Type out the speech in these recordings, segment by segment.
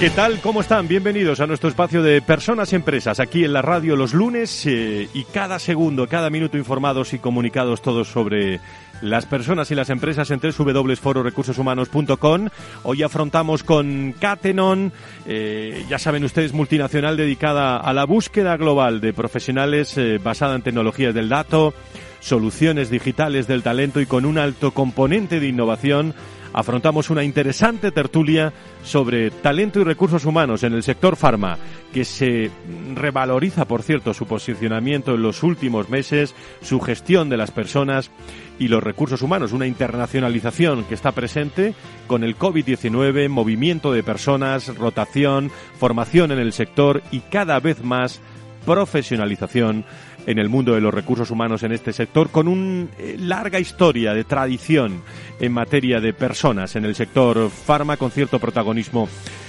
¿Qué tal? ¿Cómo están? Bienvenidos a nuestro espacio de personas y empresas, aquí en la radio los lunes eh, y cada segundo, cada minuto informados y comunicados todos sobre las personas y las empresas en www.fororecursoshumanos.com. Hoy afrontamos con Catenon, eh, ya saben ustedes, multinacional dedicada a la búsqueda global de profesionales eh, basada en tecnologías del dato, soluciones digitales del talento y con un alto componente de innovación afrontamos una interesante tertulia sobre talento y recursos humanos en el sector farma, que se revaloriza, por cierto, su posicionamiento en los últimos meses, su gestión de las personas y los recursos humanos, una internacionalización que está presente con el COVID-19, movimiento de personas, rotación, formación en el sector y cada vez más profesionalización en el mundo de los recursos humanos en este sector, con una eh, larga historia de tradición en materia de personas en el sector farma, con cierto protagonismo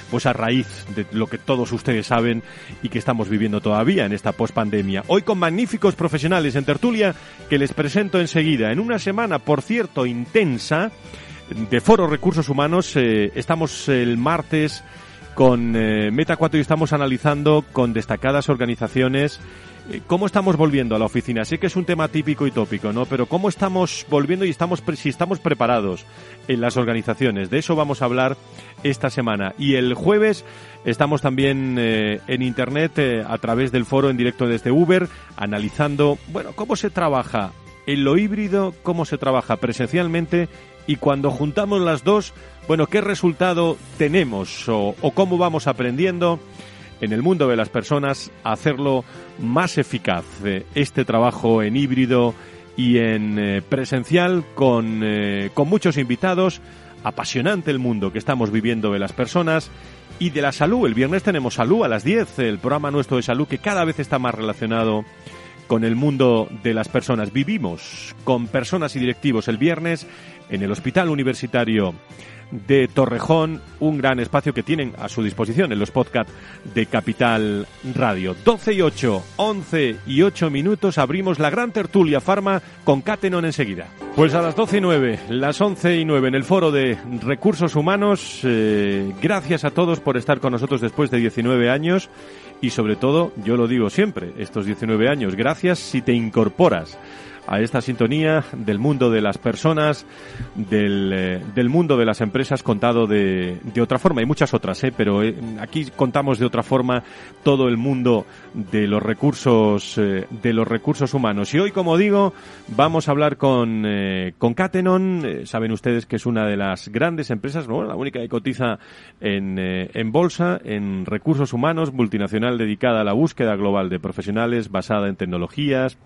pues a raíz de lo que todos ustedes saben y que estamos viviendo todavía en esta pospandemia. Hoy con magníficos profesionales en tertulia que les presento enseguida. En una semana, por cierto, intensa de Foro Recursos Humanos, eh, estamos el martes con eh, Meta 4 y estamos analizando con destacadas organizaciones ¿Cómo estamos volviendo a la oficina? Sé que es un tema típico y tópico, ¿no? Pero ¿cómo estamos volviendo y estamos si estamos preparados en las organizaciones? De eso vamos a hablar esta semana. Y el jueves estamos también eh, en internet eh, a través del foro en directo desde Uber analizando, bueno, cómo se trabaja en lo híbrido, cómo se trabaja presencialmente y cuando juntamos las dos, bueno, qué resultado tenemos o, o cómo vamos aprendiendo en el mundo de las personas hacerlo más eficaz. Eh, este trabajo en híbrido y en eh, presencial con, eh, con muchos invitados. Apasionante el mundo que estamos viviendo de las personas y de la salud. El viernes tenemos salud a las 10, el programa nuestro de salud que cada vez está más relacionado con el mundo de las personas. Vivimos con personas y directivos el viernes en el Hospital Universitario de Torrejón, un gran espacio que tienen a su disposición en los podcasts de Capital Radio. 12 y 8, 11 y 8 minutos, abrimos la gran tertulia Farma con Catenon enseguida. Pues a las 12 y 9, las 11 y 9 en el foro de recursos humanos, eh, gracias a todos por estar con nosotros después de 19 años y sobre todo, yo lo digo siempre, estos 19 años, gracias si te incorporas a esta sintonía del mundo de las personas, del, eh, del mundo de las empresas contado de, de, otra forma. Hay muchas otras, ¿eh? pero eh, aquí contamos de otra forma todo el mundo de los recursos, eh, de los recursos humanos. Y hoy, como digo, vamos a hablar con, con Catenon. saben ustedes que es una de las grandes empresas, ¿no? la única que cotiza en, en bolsa, en recursos humanos, multinacional dedicada a la búsqueda global de profesionales basada en tecnologías,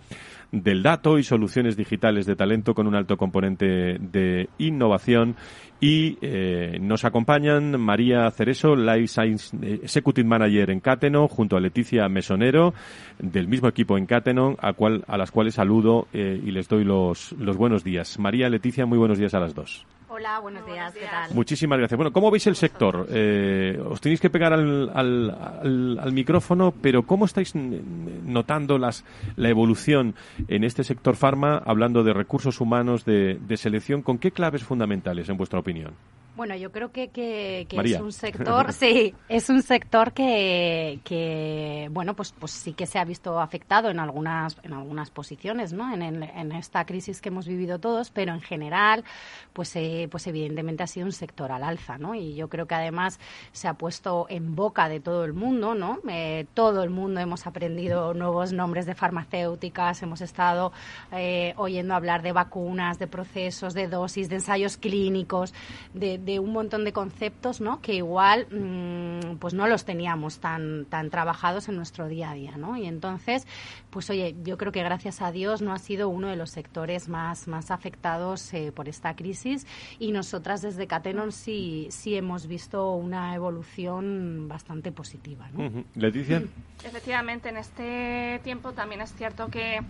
del dato y soluciones digitales de talento con un alto componente de innovación. Y eh, nos acompañan María Cereso, Life Science eh, Executive Manager en Cateno, junto a Leticia Mesonero, del mismo equipo en Cateno, a, cual, a las cuales saludo eh, y les doy los, los buenos días. María, Leticia, muy buenos días a las dos. Hola, buenos días, ¿qué tal? Muchísimas gracias. Bueno, ¿cómo veis el sector? Eh, os tenéis que pegar al, al, al, micrófono, pero ¿cómo estáis notando las, la evolución en este sector farma, hablando de recursos humanos, de, de selección? ¿Con qué claves fundamentales, en vuestra opinión? Bueno, yo creo que, que, que es un sector, sí, es un sector que, que, bueno, pues, pues sí que se ha visto afectado en algunas, en algunas posiciones, ¿no? En, en, en esta crisis que hemos vivido todos, pero en general, pues, eh, pues evidentemente ha sido un sector al alza, ¿no? Y yo creo que además se ha puesto en boca de todo el mundo, ¿no? Eh, todo el mundo hemos aprendido nuevos nombres de farmacéuticas, hemos estado eh, oyendo hablar de vacunas, de procesos, de dosis, de ensayos clínicos, de de un montón de conceptos ¿no? que igual mmm, pues no los teníamos tan, tan trabajados en nuestro día a día. ¿no? Y entonces, pues oye, yo creo que gracias a Dios no ha sido uno de los sectores más, más afectados eh, por esta crisis y nosotras desde Catenon sí, sí hemos visto una evolución bastante positiva. ¿no? Uh -huh. Leticia. Efectivamente, en este tiempo también es cierto que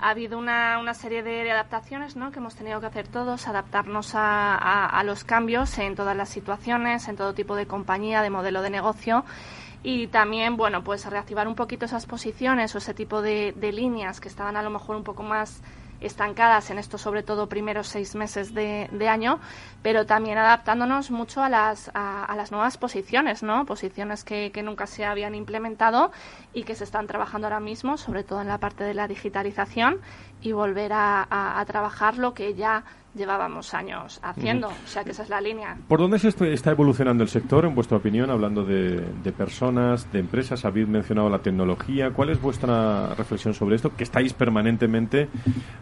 ha habido una, una serie de, adaptaciones ¿no? que hemos tenido que hacer todos, adaptarnos a, a, a, los cambios en todas las situaciones, en todo tipo de compañía, de modelo de negocio y también, bueno, pues reactivar un poquito esas posiciones o ese tipo de, de líneas que estaban a lo mejor un poco más estancadas en estos sobre todo primeros seis meses de, año, pero también adaptándonos mucho a las, a, las nuevas posiciones, ¿no? Posiciones que, nunca se habían implementado y que se están trabajando ahora mismo, sobre todo en la parte de la digitalización y volver a trabajar lo que ya llevábamos años haciendo. O sea que esa es la línea. ¿Por dónde se está evolucionando el sector, en vuestra opinión, hablando de, personas, de empresas? Habéis mencionado la tecnología. ¿Cuál es vuestra reflexión sobre esto? Que estáis permanentemente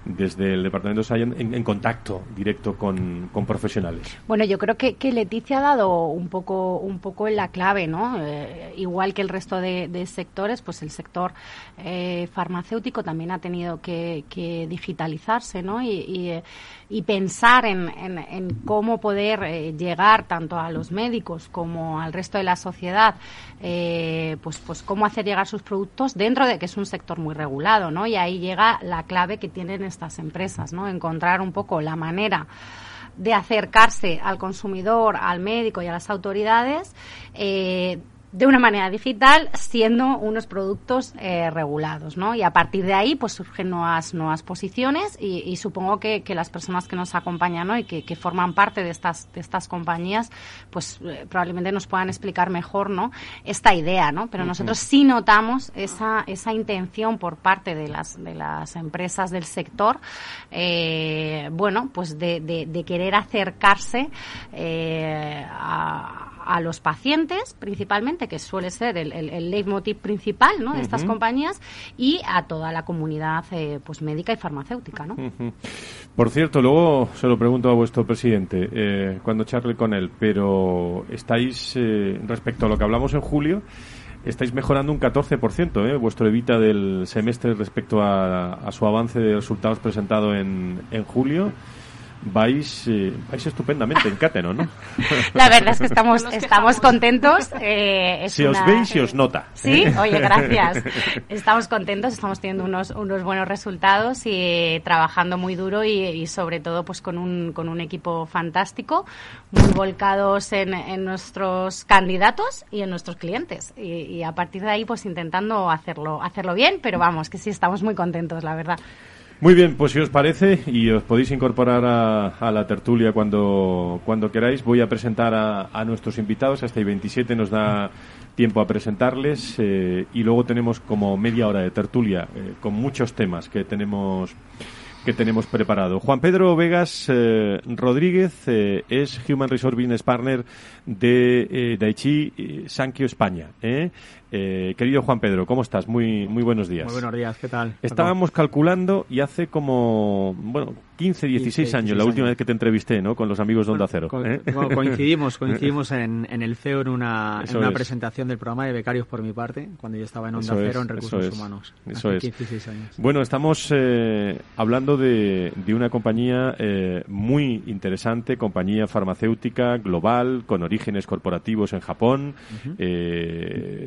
desde el Departamento de Science en, contacto directo con, profesionales. Bueno, yo creo que, Leticia ha dado un poco, un poco en la clave, ¿no? Eh, igual que el resto de, sectores, pues el sector eh, farmacéutico también ha tenido que, digitalizarse, ¿no? Y, y, eh, y pensar en, en, cómo poder eh, llegar tanto a los médicos como al resto de la sociedad, eh, pues, pues cómo hacer llegar sus productos dentro de que es un sector muy regulado, ¿no? Y ahí llega la clave que tienen estas empresas, ¿no? Encontrar un poco la manera de acercarse al consumidor, al médico y a las autoridades eh, de una manera digital siendo unos productos eh, regulados, ¿no? Y a partir de ahí pues surgen nuevas nuevas posiciones y, supongo que, las personas que nos acompañan y que, forman parte de estas de estas compañías pues eh, probablemente nos puedan explicar mejor, ¿no? Esta idea, ¿no? Pero nosotros sí notamos esa esa intención por parte de las de las empresas del sector, eh, bueno, pues de, de, querer acercarse a a los pacientes, principalmente, que suele ser el, el, leitmotiv principal ¿no? de estas compañías, y a toda la comunidad eh, pues médica y farmacéutica. ¿no? Por cierto, luego se lo pregunto a vuestro presidente eh, cuando charle con él, pero estáis, eh, respecto a lo que hablamos en julio, estáis mejorando un 14%, ¿eh? vuestro evita del semestre respecto a, a, su avance de resultados presentado en, en julio vais, eh, vais estupendamente en Cateno, ¿no? La verdad es que estamos, estamos contentos. Eh, si os veis, si os nota. Sí, oye, gracias. Estamos contentos, estamos teniendo unos, unos buenos resultados y trabajando muy duro y, sobre todo pues con un, con un equipo fantástico, muy volcados en, en nuestros candidatos y en nuestros clientes. Y, y a partir de ahí pues intentando hacerlo, hacerlo bien, pero vamos, que sí, estamos muy contentos, la verdad. Muy bien, pues si os parece y os podéis incorporar a, la tertulia cuando, cuando queráis, voy a presentar a, nuestros invitados. Hasta el 27 nos da tiempo a presentarles eh, y luego tenemos como media hora de tertulia eh, con muchos temas que tenemos que tenemos preparado. Juan Pedro Vegas eh, Rodríguez es Human Resource Business Partner de Daichi Sankyo España. Eh, querido Juan Pedro, ¿cómo estás? Muy, muy buenos días. Muy buenos días, ¿qué tal? Estábamos calculando y hace como, bueno, 15, 16 años, la última vez que te entrevisté, ¿no? Con los amigos de Onda Cero. ¿eh? coincidimos, coincidimos en, en, el CEO en una, en una presentación del programa de becarios por mi parte, cuando yo estaba en Onda Cero en Recursos Humanos. Eso es. Bueno, estamos eh, hablando de, de, una compañía eh, muy interesante, compañía farmacéutica global, con orígenes corporativos en Japón.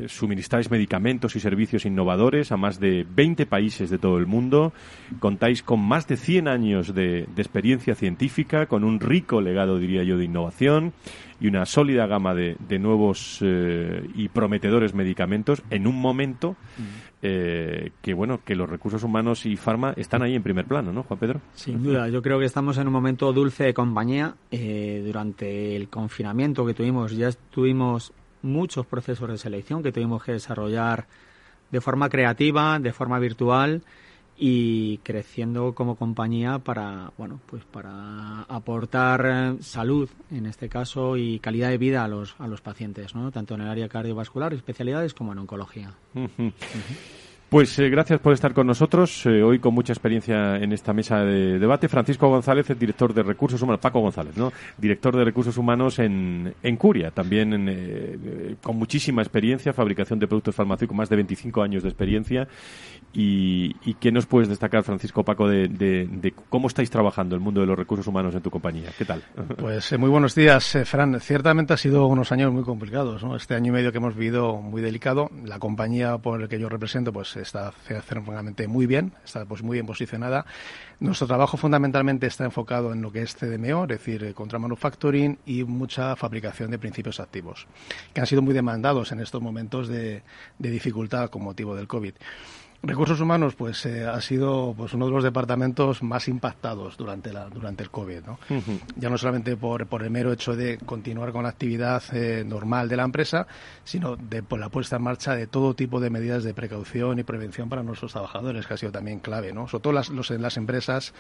suministráis medicamentos y servicios innovadores a más de 20 países de todo el mundo. Contáis con más de 100 años de de, experiencia científica, con un rico legado, diría yo, de innovación y una sólida gama de, nuevos eh, y prometedores medicamentos en un momento eh, que, bueno, que los recursos humanos y farma están ahí en primer plano, ¿no, Juan Pedro? Sin duda, yo creo que estamos en un momento dulce de compañía. Eh, durante el confinamiento que tuvimos, ya tuvimos muchos procesos de selección que tuvimos que desarrollar de forma creativa, de forma virtual y creciendo como compañía para bueno pues para aportar eh, salud en este caso y calidad de vida a los a los pacientes no tanto en el área cardiovascular especialidades como en oncología pues eh, gracias por estar con nosotros. Eh, hoy con mucha experiencia en esta mesa de debate. Francisco González, el director de Recursos Humanos. Paco González, ¿no? Director de Recursos Humanos en, en Curia. También eh, con muchísima experiencia, fabricación de productos farmacéuticos, más de 25 años de experiencia. Y, y ¿qué nos puedes destacar, Francisco Paco, de, de, cómo estáis trabajando el mundo de los recursos humanos en tu compañía? ¿Qué tal? Pues muy buenos días, Fran. Ciertamente ha sido unos años muy complicados. ¿no? Este año y medio que hemos vivido muy delicado. La compañía por la que yo represento, pues está muy bien, está pues muy bien posicionada. Nuestro trabajo fundamentalmente está enfocado en lo que es CDMO, es decir, eh, contra manufacturing y mucha fabricación de principios activos, que han sido muy demandados en estos momentos de, dificultad con motivo del COVID. Recursos humanos, pues eh, ha sido pues uno de los departamentos más impactados durante la durante el COVID, ¿no? Ya no solamente por, por el mero hecho de continuar con la actividad eh, normal de la empresa, sino de por la puesta en marcha de todo tipo de medidas de precaución y prevención para nuestros trabajadores, que ha sido también clave, ¿no? Sobre todo las, los, las empresas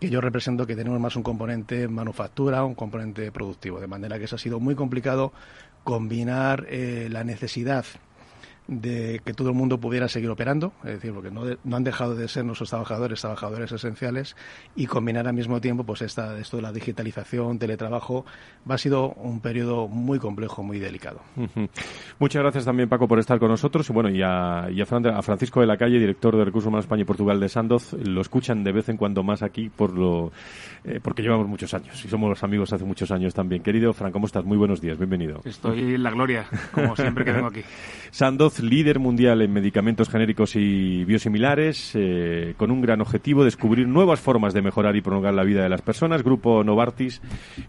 que yo represento que tenemos más un componente manufactura, un componente productivo, de manera que eso ha sido muy complicado combinar eh, la necesidad de que todo el mundo pudiera seguir operando, es decir, porque no, no, han dejado de ser nuestros trabajadores, trabajadores esenciales, y combinar al mismo tiempo pues esta, esto de la digitalización, teletrabajo, va ha sido un periodo muy complejo, muy delicado. Muchas gracias también, Paco, por estar con nosotros, y bueno, y a, y a, Francisco de la Calle, director de Recursos Humanos España y Portugal de Sandoz, lo escuchan de vez en cuando más aquí por lo, eh, porque llevamos muchos años, y somos amigos hace muchos años también. Querido Fran, ¿cómo estás? Muy buenos días, bienvenido. Estoy en la gloria, como siempre que vengo aquí. Sandoz líder mundial en medicamentos genéricos y biosimilares, eh, con un gran objetivo, descubrir nuevas formas de mejorar y prolongar la vida de las personas. Grupo Novartis,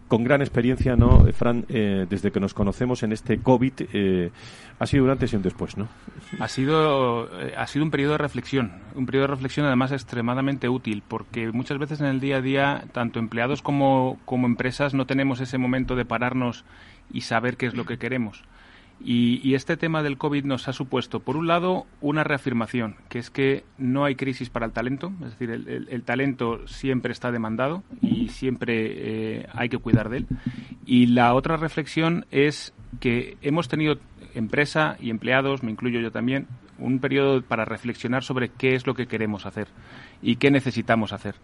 con gran experiencia, ¿no, Fran? Eh, desde que nos conocemos en este COVID, eh, ha sido un antes y un después, ¿no? Ha sido, ha sido un periodo de reflexión, un periodo de reflexión además extremadamente útil, porque muchas veces en el día a día, tanto empleados como, como empresas, no tenemos ese momento de pararnos y saber qué es lo que queremos. Y, este tema del COVID nos ha supuesto, por un lado, una reafirmación, que es que no hay crisis para el talento, es decir, el, talento siempre está demandado y siempre eh, hay que cuidar de él. Y la otra reflexión es que hemos tenido empresa y empleados, me incluyo yo también, un periodo para reflexionar sobre qué es lo que queremos hacer y qué necesitamos hacer.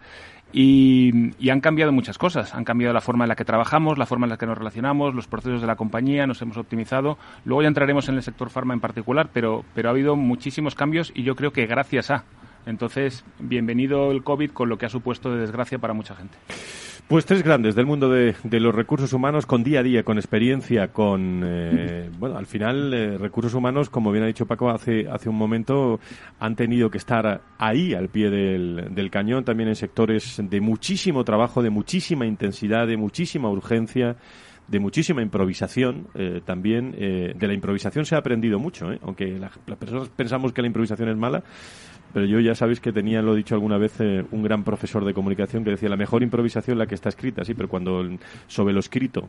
Y, han cambiado muchas cosas. Han cambiado la forma en la que trabajamos, la forma en la que nos relacionamos, los procesos de la compañía, nos hemos optimizado. Luego ya entraremos en el sector farma en particular, pero, pero ha habido muchísimos cambios y yo creo que gracias a. Entonces, bienvenido el COVID con lo que ha supuesto de desgracia para mucha gente. Pues tres grandes del mundo de, los recursos humanos con día a día, con experiencia, con, eh, bueno, al final eh, recursos humanos, como bien ha dicho Paco hace, hace un momento, han tenido que estar ahí al pie del, del cañón, también en sectores de muchísimo trabajo, de muchísima intensidad, de muchísima urgencia de muchísima improvisación eh, también. de la improvisación se ha aprendido mucho, aunque las personas pensamos que la improvisación es mala, pero yo ya sabéis que tenía, lo he dicho alguna vez, eh, un gran profesor de comunicación que decía la mejor improvisación la que está escrita, sí, pero cuando sobre lo escrito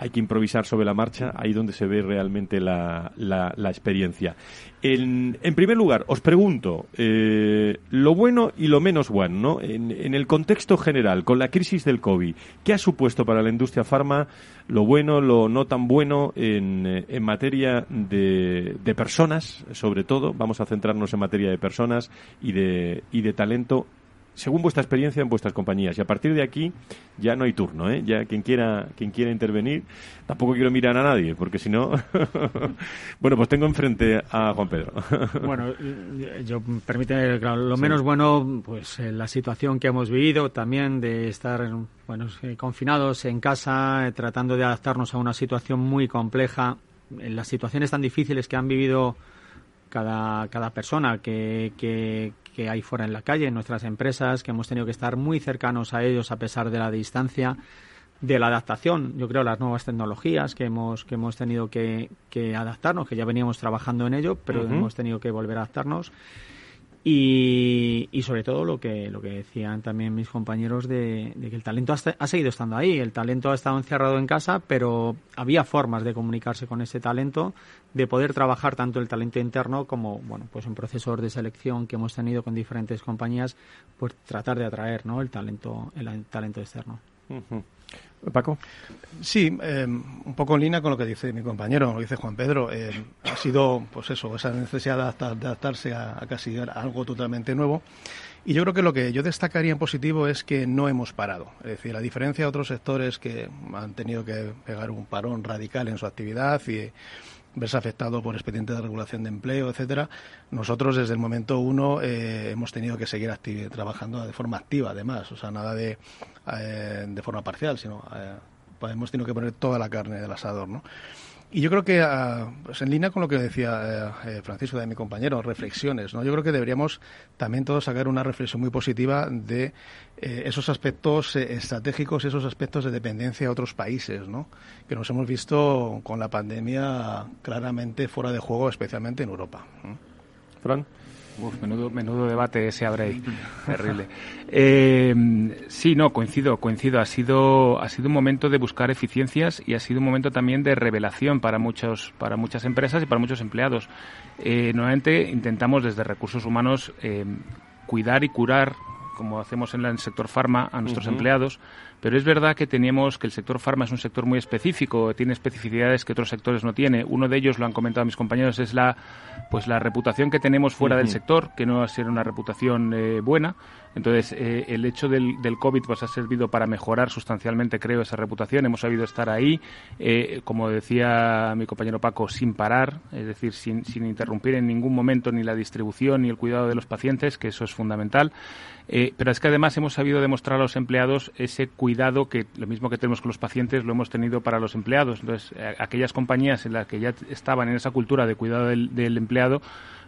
hay que improvisar sobre la marcha, ahí donde se ve realmente la, la, experiencia. En, en, primer lugar, os pregunto, eh, lo bueno y lo menos bueno, ¿no? En, en, el contexto general, con la crisis del COVID, ¿qué ha supuesto para la industria farma lo bueno, lo no tan bueno en, eh, en materia de, de personas, sobre todo? Vamos a centrarnos en materia de personas y de, y de talento según vuestra experiencia en vuestras compañías. Y a partir de aquí ya no hay turno, ¿eh? Ya quien quiera, quien quiera intervenir, tampoco quiero mirar a nadie, porque si no... bueno, pues tengo enfrente a Juan Pedro. bueno, yo permíteme, lo menos bueno, pues eh, la situación que hemos vivido también de estar bueno, eh, confinados en casa, tratando de adaptarnos a una situación muy compleja, en las situaciones tan difíciles que han vivido cada, cada persona que, que, hay fuera en la calle, en nuestras empresas, que hemos tenido que estar muy cercanos a ellos a pesar de la distancia, de la adaptación, yo creo, las nuevas tecnologías que hemos, que hemos tenido que, que adaptarnos, que ya veníamos trabajando en ello, pero hemos tenido que volver a adaptarnos. Y, y, sobre todo lo que, lo que decían también mis compañeros de, que el talento ha, seguido estando ahí. El talento ha estado encerrado en casa, pero había formas de comunicarse con ese talento, de poder trabajar tanto el talento interno como, bueno, pues en procesos de selección que hemos tenido con diferentes compañías, pues tratar de atraer, ¿no? El talento, el talento externo. Paco. Sí, eh, un poco en línea con lo que dice mi compañero, lo dice Juan Pedro. Eh, ha sido, pues eso, esa necesidad de, adaptarse a, casi algo totalmente nuevo. Y yo creo que lo que yo destacaría en positivo es que no hemos parado. Es decir, a diferencia de otros sectores que han tenido que pegar un parón radical en su actividad y verse afectado por expedientes de regulación de empleo, etcétera. Nosotros desde el momento uno eh, hemos tenido que seguir trabajando de forma activa, además, o sea, nada de, eh, de forma parcial, sino eh, hemos tenido que poner toda la carne del asador, ¿no? Y yo creo que, ah, pues en línea con lo que decía eh, Francisco, de mi compañero, reflexiones, ¿no? Yo creo que deberíamos también todos sacar una reflexión muy positiva de esos aspectos estratégicos, esos aspectos de dependencia a otros países, ¿no? Que nos hemos visto con la pandemia claramente fuera de juego, especialmente en Europa. Fran. Uf, menudo, menudo debate se abre ahí. Terrible. Eh, sí, no, coincido, coincido. Ha sido, ha sido un momento de buscar eficiencias y ha sido un momento también de revelación para muchos, para muchas empresas y para muchos empleados. Eh, nuevamente intentamos desde recursos humanos eh, cuidar y curar como hacemos en el sector farma, a nuestros empleados, pero es verdad que teníamos que el sector farma es un sector muy específico, tiene especificidades que otros sectores no tiene. Uno de ellos, lo han comentado mis compañeros, es la pues la reputación que tenemos fuera del sector, que no ha sido una reputación eh, buena. Entonces, eh, el hecho del, COVID pues, ha servido para mejorar sustancialmente, creo, esa reputación. Hemos sabido estar ahí, eh, como decía mi compañero Paco, sin parar, es decir, sin, sin interrumpir en ningún momento ni la distribución ni el cuidado de los pacientes, que eso es fundamental. pero es que además hemos sabido demostrar a los empleados ese cuidado cuidado que lo mismo que tenemos con los pacientes lo hemos tenido para los empleados. Entonces, eh, aquellas compañías en las que ya estaban en esa cultura de cuidado del, empleado,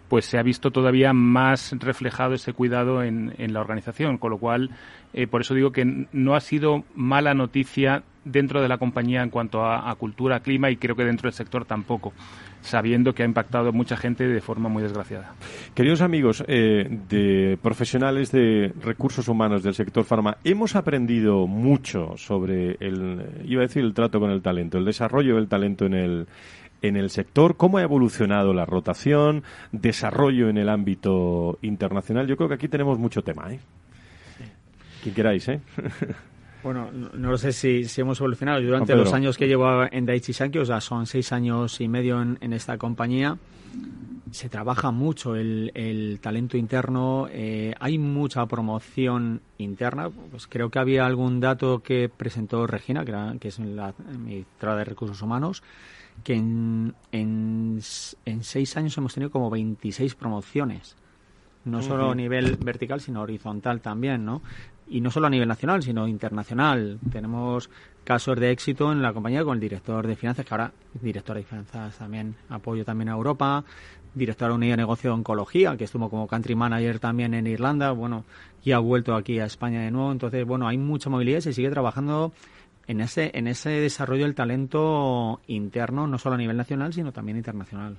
pues se ha visto todavía más reflejado ese cuidado en, la organización, con lo cual, eh, por eso digo que no ha sido mala noticia dentro de la compañía en cuanto a, cultura, clima y creo que dentro del sector tampoco sabiendo que ha impactado mucha gente de forma muy desgraciada. Queridos amigos eh, de profesionales de recursos humanos del sector farma, hemos aprendido mucho sobre el, iba a decir el trato con el talento, el desarrollo del talento en el en el sector, cómo ha evolucionado la rotación, desarrollo en el ámbito internacional. Yo creo que aquí tenemos mucho tema, ¿eh? Quien queráis, ¿eh? Bueno, no, lo sé si, si, hemos evolucionado. Durante los años que llevo en Daiichi Sankyo, o sea, son seis años y medio en, esta compañía, se trabaja mucho el, talento interno, eh, hay mucha promoción interna. Pues creo que había algún dato que presentó Regina, que, era, que es la ministra de Recursos Humanos, que en, en, seis años hemos tenido como 26 promociones no solo a nivel vertical, sino horizontal también, ¿no? y no solo a nivel nacional, sino internacional. Tenemos casos de éxito en la compañía con el director de finanzas, que ahora es director de finanzas también, apoyo también a Europa, director de unidad de negocio de oncología, que estuvo como country manager también en Irlanda, bueno, y ha vuelto aquí a España de nuevo. Entonces, bueno, hay mucha movilidad se sigue trabajando en ese, en ese desarrollo del talento interno, no solo a nivel nacional, sino también internacional.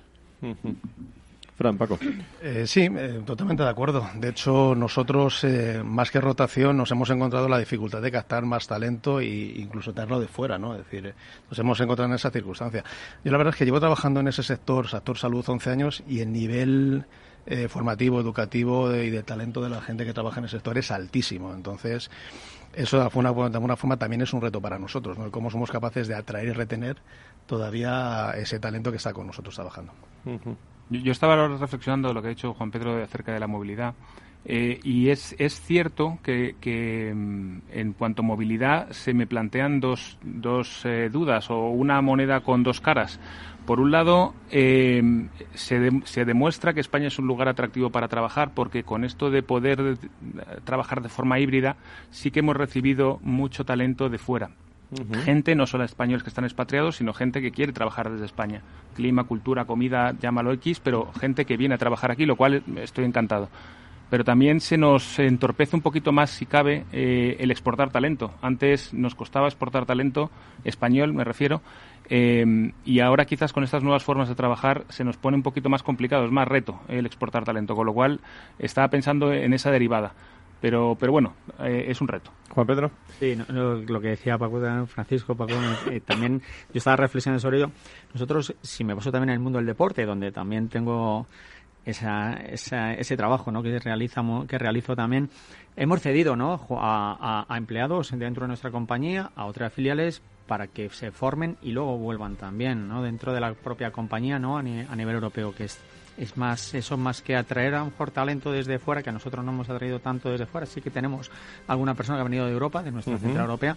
Fran, Paco. Eh, sí, eh, totalmente de acuerdo. De hecho, nosotros, eh, más que rotación, nos hemos encontrado la dificultad de captar más talento e incluso tenerlo de fuera, ¿no? Es decir, nos hemos encontrado en esa circunstancia. Yo la verdad es que llevo trabajando en ese sector, sector salud, 11 años y el nivel formativo, educativo y de talento de la gente que trabaja en el sector es altísimo. Entonces, eso de alguna, forma también es un reto para nosotros, ¿no? Cómo somos capaces de atraer y retener todavía ese talento que está con nosotros trabajando. Yo, estaba ahora reflexionando lo que ha dicho Juan Pedro acerca de la movilidad. Eh, y es, es cierto que, mm, en cuanto a movilidad se me plantean dos, dos eh, dudas o una moneda con dos caras. Por un lado, eh, se, se, demuestra que España es un lugar atractivo para trabajar porque con esto de poder trabajar de forma híbrida sí que hemos recibido mucho talento de fuera. Gente, no solo españoles que están expatriados, sino gente que quiere trabajar desde España. Clima, cultura, comida, llámalo X, pero gente que viene a trabajar aquí, lo cual estoy encantado. Pero también se nos entorpece un poquito más, si cabe, eh, el exportar talento. Antes nos costaba exportar talento, español me refiero, eh, y ahora quizás con estas nuevas formas de trabajar se nos pone un poquito más complicado, es más reto el exportar talento, con lo cual estaba pensando en esa derivada. Pero, pero bueno, eh, es un reto. Juan Pedro. Sí, lo que decía Paco, Francisco, Paco, eh, también yo estaba reflexionando sobre ello. Nosotros, si me paso también en el mundo del deporte, donde también tengo esa, ese trabajo ¿no? que, realizamos, que realizo también, hemos cedido ¿no? a, a, empleados dentro de nuestra compañía, a otras filiales, para que se formen y luego vuelvan también ¿no? dentro de la propia compañía ¿no? a, a nivel europeo, que es es más eso más que atraer a un mejor talento desde fuera, que a nosotros no hemos atraído tanto desde fuera, sí que tenemos alguna persona que ha venido de Europa, de nuestra central europea,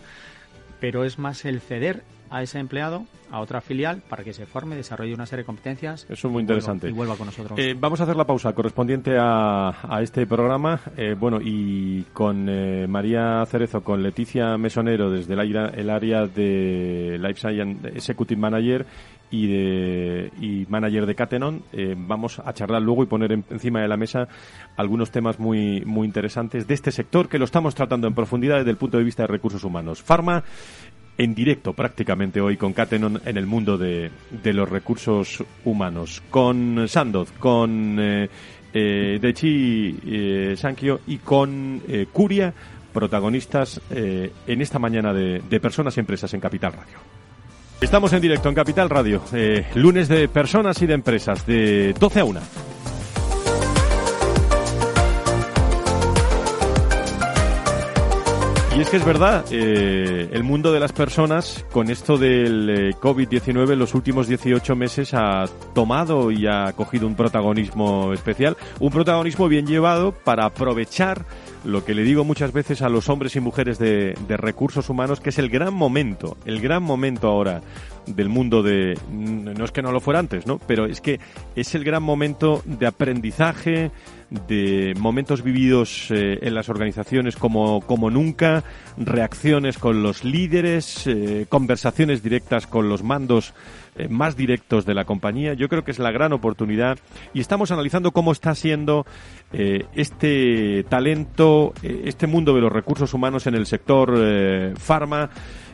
pero es más el ceder a ese empleado a otra filial para que se forme, desarrolle una serie de competencias. Eso es muy interesante. Y vuelva con nosotros. Eh, vamos a hacer la pausa correspondiente a, a este programa. Eh, bueno, y con eh, María Cerezo, con Leticia Mesonero desde el, el área de Life Science Executive Manager y, de, y manager de Catenon. vamos a charlar luego y poner encima de la mesa algunos temas muy, muy interesantes de este sector que lo estamos tratando en profundidad desde el punto de vista de recursos humanos. Pharma en directo prácticamente hoy con Catenon en el mundo de, los recursos humanos. Con Sandoz, con eh, eh, Dechi eh, y con eh, Curia, protagonistas eh, en esta mañana de, de Personas y Empresas en Capital Radio. Estamos en directo en Capital Radio, eh, lunes de personas y de empresas, de 12 a 1. Y es que es verdad, eh, el mundo de las personas, con esto del eh, COVID-19, en los últimos 18 meses ha tomado y ha cogido un protagonismo especial, un protagonismo bien llevado para aprovechar lo que le digo muchas veces a los hombres y mujeres de, de recursos humanos, que es el gran momento, el gran momento ahora del mundo de no es que no lo fuera antes, ¿no? Pero es que es el gran momento de aprendizaje, de momentos vividos eh, en las organizaciones como, como nunca, reacciones con los líderes, eh, conversaciones directas con los mandos eh, más directos de la compañía. Yo creo que es la gran oportunidad y estamos analizando cómo está siendo este talento, este mundo de los recursos humanos en el sector farma.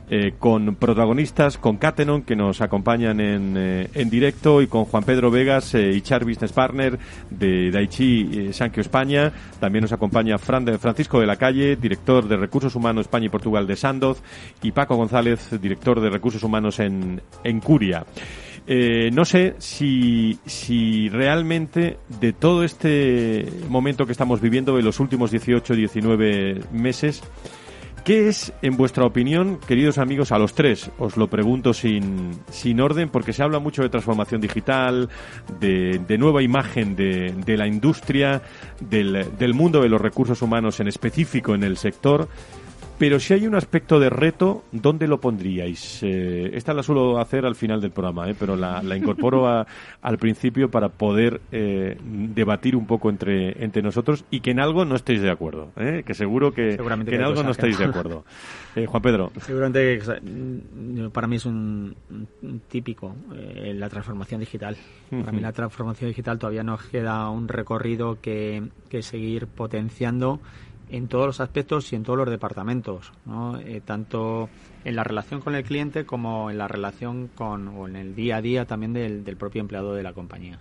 Eh, con protagonistas, con Catenon, que nos acompañan en, eh, en directo, y con Juan Pedro Vegas, eh, HR Business Partner de Daichi eh, Sankyo España. También nos acompaña Fran de Francisco de la Calle, director de Recursos Humanos España y Portugal de Sandoz, y Paco González, director de Recursos Humanos en, en Curia. Eh, no sé si, si realmente de todo este momento que estamos viviendo, de los últimos 18, 19 meses, ¿Qué es, en vuestra opinión, queridos amigos, a los tres? Os lo pregunto sin, sin orden, porque se habla mucho de transformación digital, de, nueva imagen de, la industria, del mundo de los recursos humanos en específico en el sector. Pero si hay un aspecto de reto, ¿dónde lo pondríais? Eh, esta la suelo hacer al final del programa, ¿eh? pero la, la incorporo a- al principio para poder eh, debatir un poco entre, entre nosotros y que en algo no estéis de acuerdo. ¿eh? Que seguro que, en algo no que estáis de acuerdo. Eh, Juan Pedro. Seguramente que, mm, para mí es un, un típico la transformación digital. Para mí la transformación digital todavía nos queda un recorrido que, que seguir potenciando en todos los aspectos y en todos los departamentos, ¿no? Eh, tanto en la relación con el cliente como en la relación con o en el día a día también del, del propio empleado de la compañía.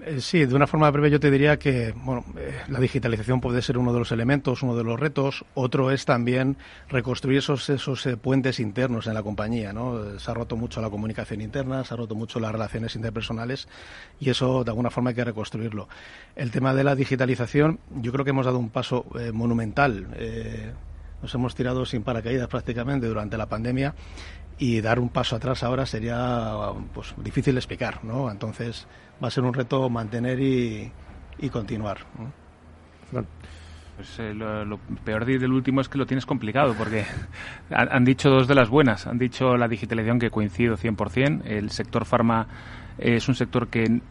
Eh, sí, de una forma breve yo te diría que bueno, eh, la digitalización puede ser uno de los elementos, uno de los retos. Otro es también reconstruir esos, esos eh, puentes internos en la compañía. ¿no? Se ha roto mucho la comunicación interna, se ha roto mucho las relaciones interpersonales y eso de alguna forma hay que reconstruirlo. El tema de la digitalización, yo creo que hemos dado un paso monumental. Nos hemos tirado sin paracaídas prácticamente durante la pandemia y dar un paso atrás ahora sería pues difícil explicar, ¿no? Entonces va a ser un reto mantener y, y continuar. Pues eh, lo, peor de- del último es que lo tienes complicado, porque han, dicho dos de las buenas. Han dicho la digitalización, que coincido 100%. El sector farma es un sector que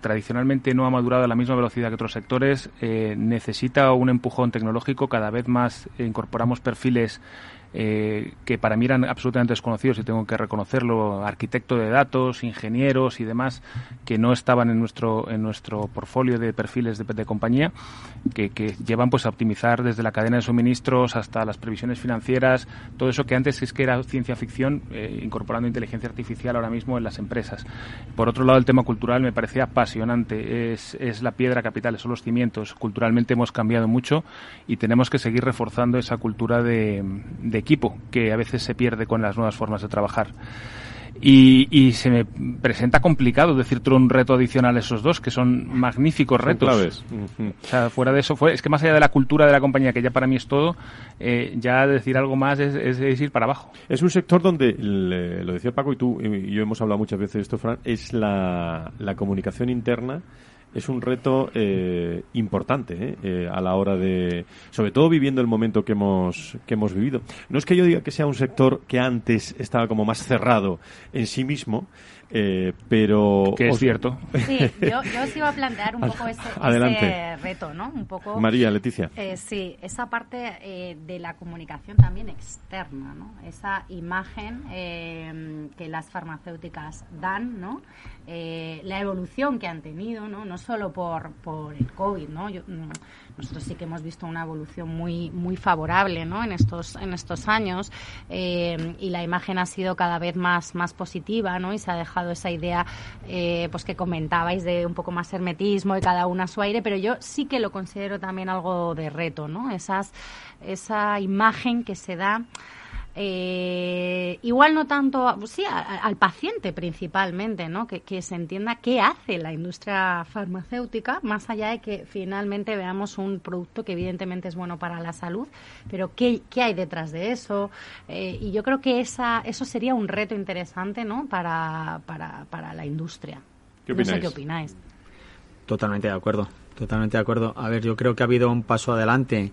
tradicionalmente no ha madurado a la misma velocidad que otros sectores. eh, necesita un empujón tecnológico. Cada vez más incorporamos perfiles eh, que para mí eran absolutamente desconocidos y tengo que reconocerlo, arquitecto de datos, ingenieros y demás, que no estaban en nuestro, en nuestro portfolio de perfiles de, de compañía, que, que llevan pues a optimizar desde la cadena de suministros hasta las previsiones financieras, todo eso que antes es que era ciencia ficción, eh, incorporando inteligencia artificial ahora mismo en las empresas. Por otro lado, el tema cultural me parecía apasionante, es, es la piedra capital, son los cimientos. Culturalmente hemos cambiado mucho y tenemos que seguir reforzando esa cultura de, de equipo que a veces se pierde con las nuevas formas de trabajar. Y, y se me presenta complicado decirte un reto adicional a esos dos, que son magníficos retos. O sea, fuera de eso, fue, es que más allá de la cultura de la compañía, que ya para mí es todo, eh, ya decir algo más es, es- es ir para abajo. Es un sector donde, le- lo decía Paco y tú y yo hemos hablado muchas veces de esto, Fran, es la, la comunicación interna. Es un reto eh, importante ¿eh? Eh, a la hora de, sobre todo viviendo el momento que hemos que hemos vivido. No es que yo diga que sea un sector que antes estaba como más cerrado en sí mismo, eh, pero Que es os- cierto. Sí, yo, yo os iba a plantear un poco ese, Adelante. ese reto, ¿no? Un poco... María Leticia. Eh, sí, esa parte eh, de la comunicación también externa, ¿no? Esa imagen eh, que las farmacéuticas dan, ¿no? Eh, la evolución que han tenido, ¿no? No solo por, por el COVID, ¿no? Mm, nosotros sí que hemos visto una evolución muy muy favorable, ¿no? En estos en estos años eh, y la imagen ha sido cada vez más más positiva, ¿no? Y se ha dejado esa idea, eh, pues que comentabais de un poco más hermetismo y cada una a su aire, pero yo sí que lo considero también algo de reto, ¿no? Esas esa imagen que se da eh, igual no tanto, sí, al paciente principalmente, ¿no? Que, se entienda qué hace la industria farmacéutica, más allá de que finalmente veamos un producto que evidentemente es bueno para la salud, pero qué, qué hay detrás de eso. Eh, y yo creo que esa, eso sería un reto interesante, ¿no? Para, para, para la industria. ¿Qué opináis? No sé qué opináis. Totalmente de acuerdo, totalmente de acuerdo. A ver, yo creo que ha habido un paso adelante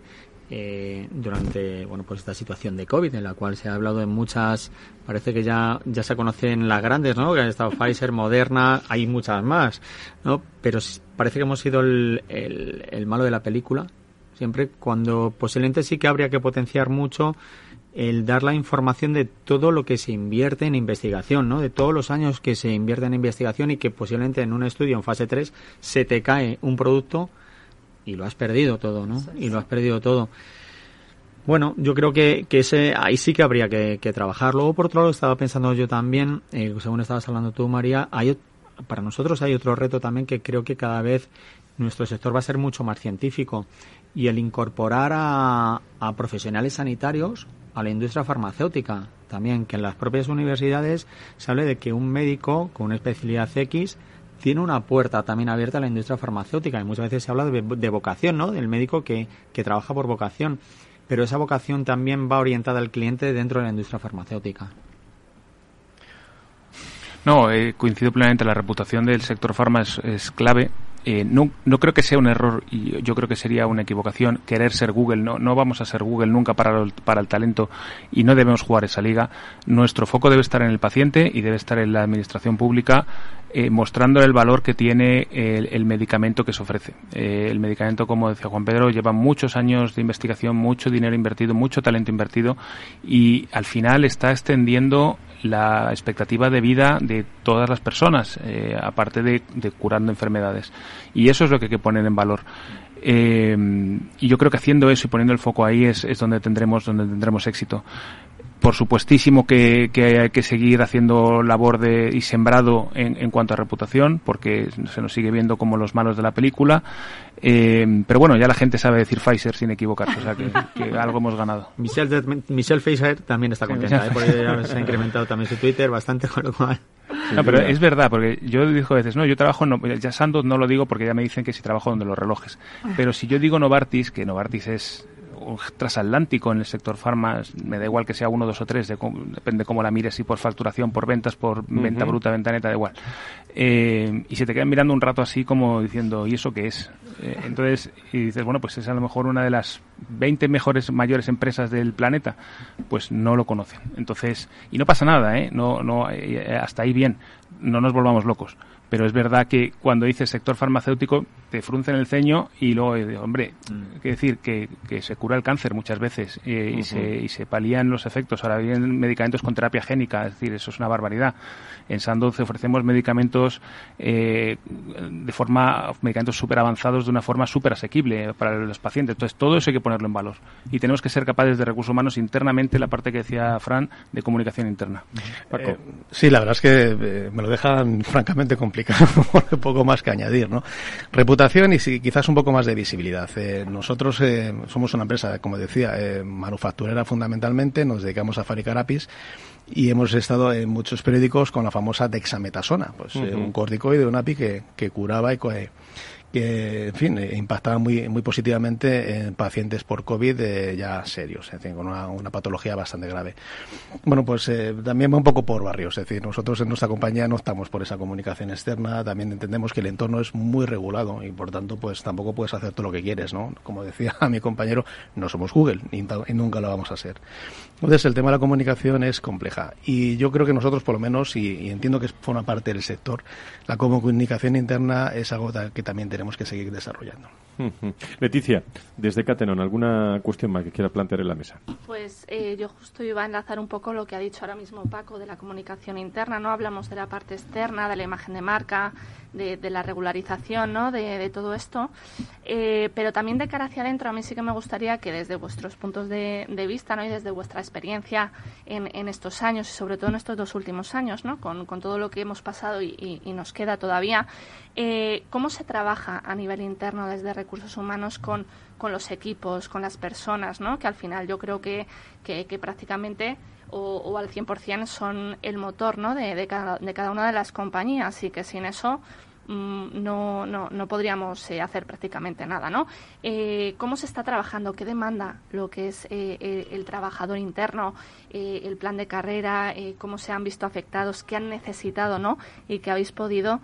eh, durante bueno pues esta situación de COVID en la cual se ha hablado de muchas parece que ya ya se conocen las grandes no que han estado Pfizer Moderna hay muchas más no pero parece que hemos sido el, el, malo de la película siempre cuando posiblemente sí que habría que potenciar mucho el dar la información de todo lo que se invierte en investigación, ¿no? De todos los años que se invierte en investigación y que posiblemente en un estudio en fase 3 se te cae un producto y lo has perdido todo, ¿no? Y lo has perdido todo. Bueno, yo creo que, que ese, ahí sí que habría que, trabajar. Luego, por otro lado, estaba pensando yo también, eh, según estabas hablando tú, María, hay, para nosotros hay otro reto también que creo que cada vez nuestro sector va a ser mucho más científico y el incorporar a, a profesionales sanitarios a la industria farmacéutica también, que en las propias universidades se hable de que un médico con una especialidad X tiene una puerta también abierta a la industria farmacéutica y muchas veces se habla de, vocación, ¿no? Del médico que, que trabaja por vocación, pero esa vocación también va orientada al cliente dentro de la industria farmacéutica. No, eh, coincido plenamente. La reputación del sector farma es clave eh, no, no, creo que sea un error y yo creo que sería una equivocación querer ser Google. No, no vamos a ser Google nunca para el, para el talento y no debemos jugar esa liga. Nuestro foco debe estar en el paciente y debe estar en la administración pública eh, mostrando el valor que tiene el, medicamento que se ofrece. Eh, el medicamento, como decía Juan Pedro, lleva muchos años de investigación, mucho dinero invertido, mucho talento invertido y al final está extendiendo la expectativa de vida de todas las personas, eh, aparte de, curando enfermedades. Y eso es lo que hay que poner en valor. Eh, y yo creo que haciendo eso y poniendo el foco ahí es, es donde tendremos donde tendremos éxito por supuestísimo que, hay que seguir haciendo labor de, y sembrado en, en, cuanto a reputación, porque se nos sigue viendo como los malos de la película. Eh, pero bueno, ya la gente sabe decir Pfizer sin equivocarse, o sea que, algo hemos ganado. Michelle, Michelle Pfizer también está contenta, ¿eh? porque se ha incrementado también su Twitter bastante, con lo cual... No, pero es verdad, porque yo digo a veces, no, yo trabajo, no, ya Sandoz no lo digo porque ya me dicen que si trabajo donde los relojes. Pero si yo digo Novartis, que Novartis es transatlántico en el sector farma, me da igual que sea uno, dos o tres, depende cómo la mires, si por facturación, por ventas, por venta bruta, venta neta, da igual. Eh, y se te quedan mirando un rato así como diciendo, ¿y eso qué es? Eh, entonces, y dices, bueno, pues es a lo mejor una de las 20 mejores, mayores empresas del planeta, pues no lo conocen. Entonces, y no pasa nada, ¿eh? No, no, eh, hasta ahí bien, no nos volvamos locos pero es verdad que cuando dices sector farmacéutico te fruncen el ceño y luego, eh, hombre, mm. hay que decir que, que, se cura el cáncer muchas veces eh, y, se, y se palían los efectos. Ahora vienen medicamentos con terapia génica, es decir, eso es una barbaridad. En Sandoz ofrecemos medicamentos eh, de forma, medicamentos súper avanzados de una forma súper asequible para los pacientes. Entonces, todo eso hay que ponerlo en valor. Y tenemos que ser capaces de recursos humanos internamente, la parte que decía Fran, de comunicación interna. Paco. sí, la verdad es que me lo dejan francamente complicado un poco más que añadir, ¿no? Reputación y quizás un poco más de visibilidad. Eh, nosotros eh, somos una empresa, como decía, eh, manufacturera fundamentalmente, nos dedicamos a fabricar APIs y hemos estado en muchos periódicos con la famosa dexametasona, pues un corticoide, un API que, que curaba y que, en fin, eh, impactaba muy, muy positivamente en pacientes por COVID eh, ya serios, es decir, con una, patología bastante grave. Bueno, pues eh, también va un poco por barrios, es decir, nosotros en nuestra compañía no estamos por esa comunicación externa, también entendemos que el entorno es muy regulado y por tanto, pues tampoco puedes hacer todo lo que quieres, ¿no? Como decía mi compañero, no somos Google y, y nunca lo vamos a ser. Entonces, el tema de la comunicación es compleja y yo creo que nosotros, por lo menos, y, entiendo que forma parte del sector, la comunicación interna es algo que también tenemos que seguir desarrollando. Leticia, desde Catenon, ¿alguna cuestión más que quiera plantear en la mesa? Pues eh, yo justo iba a enlazar un poco lo que ha dicho ahora mismo Paco de la comunicación interna, ¿no? Hablamos de la parte externa, de la imagen de marca, de, la regularización ¿no? de, todo esto. Eh, pero también de cara hacia adentro, a mí sí que me gustaría que desde vuestros puntos de, vista ¿no? y desde vuestra experiencia en, estos años y sobre todo en estos dos últimos años, ¿no? con, todo lo que hemos pasado y, nos queda todavía, eh, ¿cómo se trabaja a nivel interno desde recursos humanos con, con los equipos, con las personas, ¿no? que al final yo creo que, prácticamente o, o al 100% son el motor ¿no? de, de, cada, de cada una de las compañías y que sin eso no, no, no podríamos eh, hacer prácticamente nada, ¿no? Eh, ¿Cómo se está trabajando? ¿Qué demanda lo que es eh, el trabajador interno, el plan de carrera, cómo se han visto afectados, qué han necesitado, ¿no? Y que habéis podido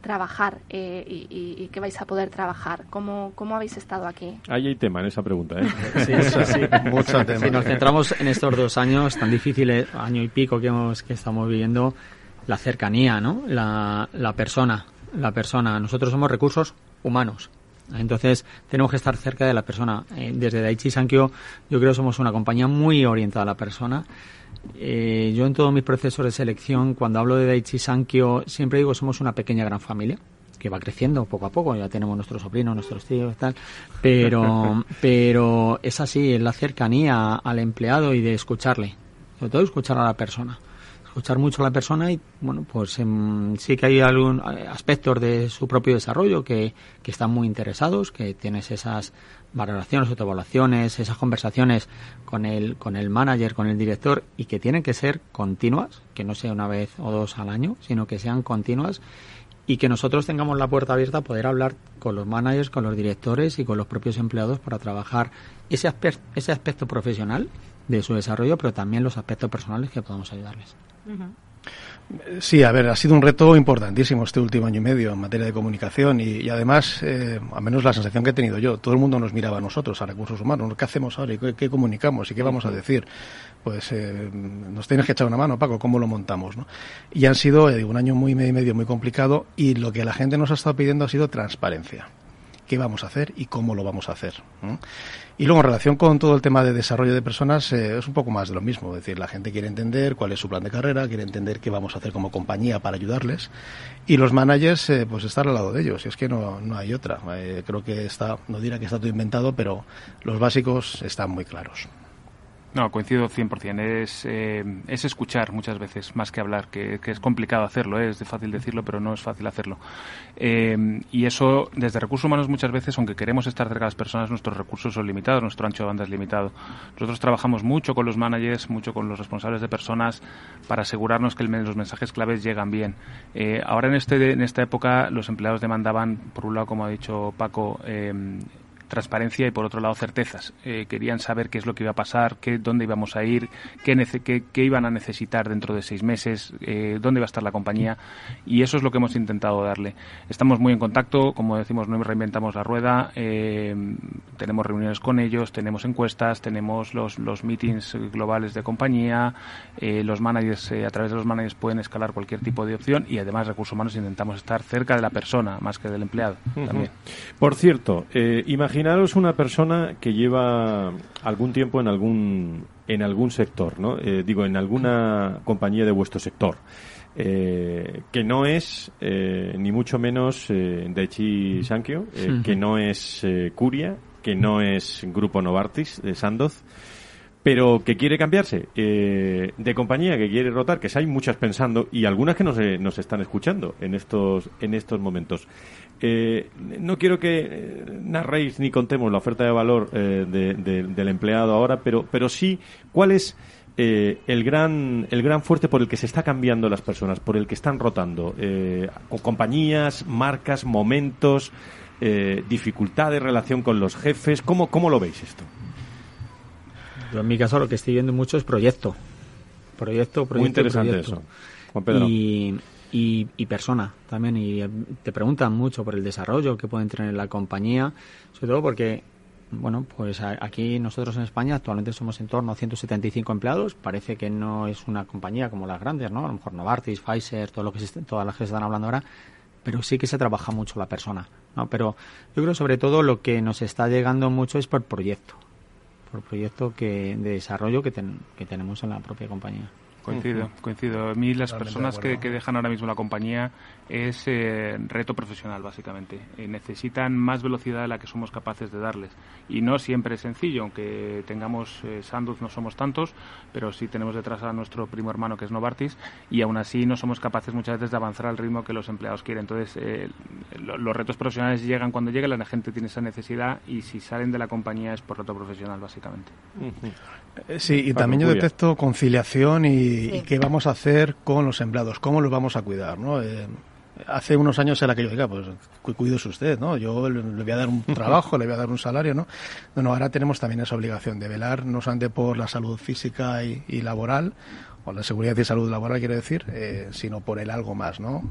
trabajar y, y, que vais a poder trabajar. ¿Cómo, ¿Cómo habéis estado aquí? Ahí hay tema en esa pregunta, ¿eh? sí, eso sí, mucho tema. Si nos centramos en estos dos años tan difíciles, año y pico que, hemos, que estamos viviendo, la cercanía, ¿no? La, la persona, la persona. Nosotros somos recursos humanos. Entonces, tenemos que estar cerca de la persona. Eh, desde Daichi Sankyo, yo creo que somos una compañía muy orientada a la persona. Eh, yo en todos mis procesos de selección, cuando hablo de Daichi Sankyo, siempre digo que somos una pequeña gran familia que va creciendo poco a poco, ya tenemos nuestros sobrinos, nuestros tíos tal, pero, pero es así, es la cercanía al empleado y de escucharle, sobre todo escuchar a la persona escuchar mucho a la persona y, bueno, pues em, sí que hay algún eh, aspectos de su propio desarrollo que, que están muy interesados, que tienes esas valoraciones, autoevaluaciones, esas conversaciones con el, con el manager, con el director y que tienen que ser continuas, que no sea una vez o dos al año, sino que sean continuas y que nosotros tengamos la puerta abierta a poder hablar con los managers, con los directores y con los propios empleados para trabajar ese, ese aspecto profesional de su desarrollo, pero también los aspectos personales que podamos ayudarles. Sí, a ver, ha sido un reto importantísimo este último año y medio en materia de comunicación y, además, eh, al menos la sensación que he tenido yo, todo el mundo nos miraba a nosotros, a recursos humanos, ¿qué hacemos ahora y qué, comunicamos y qué vamos a decir? Pues eh, nos tienes que echar una mano, Paco, ¿cómo lo montamos? ¿no? Y han sido eh, un año muy medio, medio muy complicado y lo que la gente nos ha estado pidiendo ha sido transparencia qué vamos a hacer y cómo lo vamos a hacer. Y luego, en relación con todo el tema de desarrollo de personas, eh, es un poco más de lo mismo. Es decir, la gente quiere entender cuál es su plan de carrera, quiere entender qué vamos a hacer como compañía para ayudarles. Y los managers, eh, pues estar al lado de ellos. Y es que no, no hay otra. Eh, creo que está, no dirá que está todo inventado, pero los básicos están muy claros. No, coincido 100%. Es, eh, es escuchar muchas veces, más que hablar, que, es complicado hacerlo, ¿eh? es fácil decirlo, pero no es fácil hacerlo. Eh, y eso, desde recursos humanos, muchas veces, aunque queremos estar cerca de las personas, nuestros recursos son limitados, nuestro ancho de banda es limitado. Nosotros trabajamos mucho con los managers, mucho con los responsables de personas, para asegurarnos que los mensajes claves llegan bien. ahora, en, este, en esta época, los empleados demandaban, por un lado, como ha dicho Paco, transparencia y por otro lado certezas. Eh, querían saber qué es lo que iba a pasar, qué, dónde íbamos a ir, qué, qué, iban a necesitar dentro de seis meses, eh, dónde iba a estar la compañía y eso es lo que hemos intentado darle. Estamos muy en contacto, como decimos, no reinventamos la rueda, eh, tenemos reuniones con ellos, tenemos encuestas, tenemos los, los meetings globales de compañía, los managers, a través de los managers pueden escalar cualquier tipo de opción y además recursos humanos intentamos estar cerca de la persona más que del empleado. también. Por cierto, imagínate imaginaros una persona que lleva algún tiempo en algún en algún sector, ¿no? Eh, digo, en alguna compañía de vuestro sector. Eh, que no es eh, ni mucho menos Daichi Sankyo, que no es Curia, que no es Grupo Novartis de Sandoz, pero que quiere cambiarse de compañía, que quiere rotar, que hay muchas pensando y algunas que nos, están escuchando en estos en estos momentos. Eh, no quiero que eh, narréis ni contemos la oferta de valor eh, del empleado ahora, pero, pero sí cuál es el, gran, el gran fuerte por el que se está cambiando las personas, por el que están rotando. compañías, marcas, momentos, dificultades, relación con los jefes. ¿Cómo, ¿Cómo lo veis esto? Yo en mi caso lo que estoy viendo mucho es proyecto. Proyecto, proyecto. Muy interesante eso. Juan Pedro. Y y, persona también. Y eh, te preguntan mucho por el desarrollo que pueden tener en la compañía, sobre todo porque, bueno, pues aquí nosotros en España actualmente somos en torno a 175 empleados. Parece que no es una compañía como las grandes, ¿no? A lo mejor Novartis, Pfizer, todo lo que todas las que se están hablando ahora. Pero sí que se trabaja mucho la persona, ¿no? Pero yo creo sobre todo lo que nos está llegando mucho es por proyecto, por proyecto que, de desarrollo que, que tenemos en la propia compañía. Coincido, coincido. A mí las personas que, dejan ahora mismo la compañía es eh, reto profesional, básicamente. Eh, necesitan más velocidad de la que somos capaces de darles. Y no siempre es sencillo, aunque tengamos eh, Sanduz, no somos tantos, pero sí tenemos detrás a nuestro primo hermano que es Novartis, y aún así no somos capaces muchas veces de avanzar al ritmo que los empleados quieren. Entonces, eh, los retos profesionales llegan cuando llega, la gente tiene esa necesidad, y si salen de la compañía es por reto profesional, básicamente. Sí, y también yo detecto conciliación y, qué vamos a hacer con los empleados, cómo los vamos a cuidar, ¿no? Eh, hace unos años era que yo, diga, pues cuídese usted, ¿no? Yo le, voy a dar un trabajo, le voy a dar un salario, ¿no? No, ahora tenemos también esa obligación de velar no solamente por la salud física y, laboral, o la seguridad y salud laboral, quiero decir, eh, sino por el algo más, ¿no?